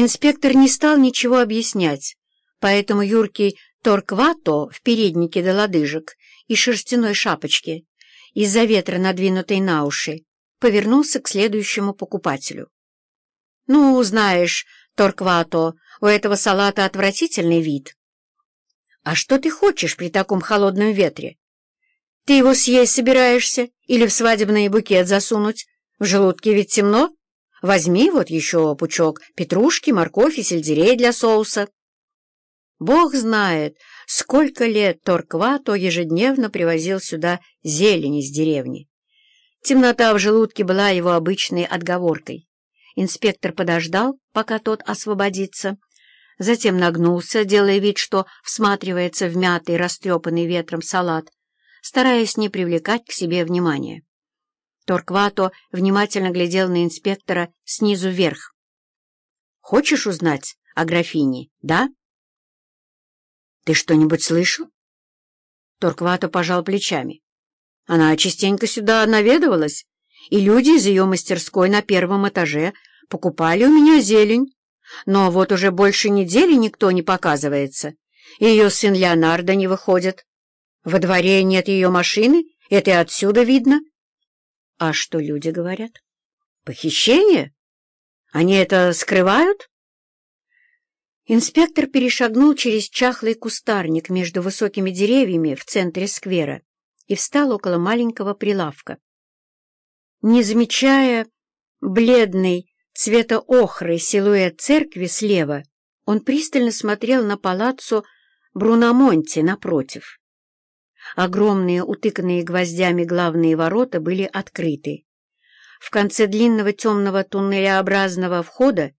Инспектор не стал ничего объяснять, поэтому юркий Торквато в переднике до лодыжек и шерстяной шапочке, из-за ветра надвинутой на уши, повернулся к следующему покупателю. «Ну, знаешь, Торквато, у этого салата отвратительный вид». «А что ты хочешь при таком холодном ветре? Ты его съесть собираешься или в свадебный букет засунуть? В желудке ведь темно?» Возьми вот еще пучок петрушки, моркови, сельдерей для соуса. Бог знает, сколько лет Торквато ежедневно привозил сюда зелень из деревни. Темнота в желудке была его обычной отговоркой. Инспектор подождал, пока тот освободится, затем нагнулся, делая вид, что всматривается в мятый, растрепанный ветром салат, стараясь не привлекать к себе внимания. Торквато внимательно глядел на инспектора снизу вверх. «Хочешь узнать о графине, да?» «Ты что-нибудь слышал?» Торквато пожал плечами. «Она частенько сюда наведывалась, и люди из ее мастерской на первом этаже покупали у меня зелень. Но вот уже больше недели никто не показывается, и ее сын Леонардо не выходит. Во дворе нет ее машины, это и отсюда видно». А что люди говорят? Похищение? Они это скрывают? Инспектор перешагнул через чахлый кустарник между высокими деревьями в центре сквера и встал около маленького прилавка. Не замечая бледный цвета охры силуэт церкви слева, он пристально смотрел на палаццо Бруномонти напротив. Огромные, утыканные гвоздями главные ворота были открыты. В конце длинного темного туннелеобразного входа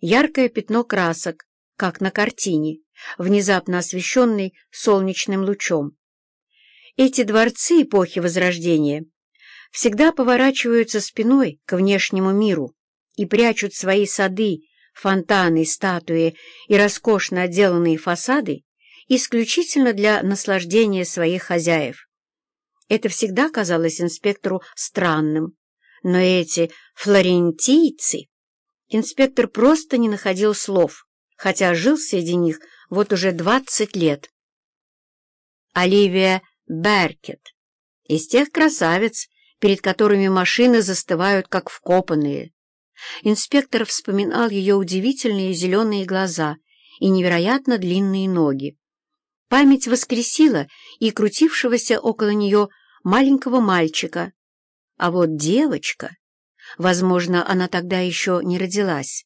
яркое пятно красок, как на картине, внезапно освещенной солнечным лучом. Эти дворцы эпохи Возрождения всегда поворачиваются спиной к внешнему миру и прячут свои сады, фонтаны, статуи и роскошно отделанные фасады исключительно для наслаждения своих хозяев. Это всегда казалось инспектору странным, но эти флорентийцы... Инспектор просто не находил слов, хотя жил среди них вот уже двадцать лет. Оливия Беркет, из тех красавиц, перед которыми машины застывают, как вкопанные. Инспектор вспоминал ее удивительные зеленые глаза и невероятно длинные ноги. Память воскресила и крутившегося около нее маленького мальчика. А вот девочка... Возможно, она тогда еще не родилась.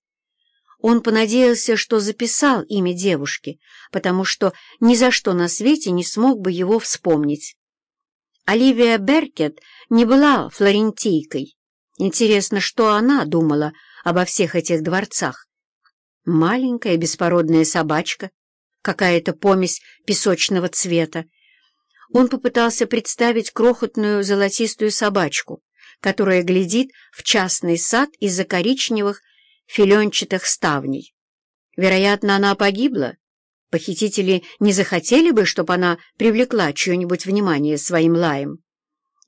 Он понадеялся, что записал имя девушки, потому что ни за что на свете не смог бы его вспомнить. Оливия Беркет не была флорентийкой. Интересно, что она думала обо всех этих дворцах. Маленькая беспородная собачка, какая-то помесь песочного цвета. Он попытался представить крохотную золотистую собачку, которая глядит в частный сад из-за коричневых филенчатых ставней. Вероятно, она погибла. Похитители не захотели бы, чтобы она привлекла чье-нибудь внимание своим лаем.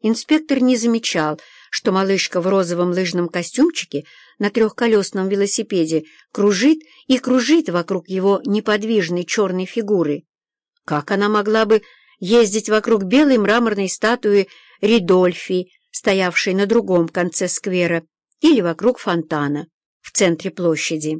Инспектор не замечал, что малышка в розовом лыжном костюмчике на трехколесном велосипеде кружит и кружит вокруг его неподвижной черной фигуры. Как она могла бы ездить вокруг белой мраморной статуи Ридольфи, стоявшей на другом конце сквера, или вокруг фонтана в центре площади?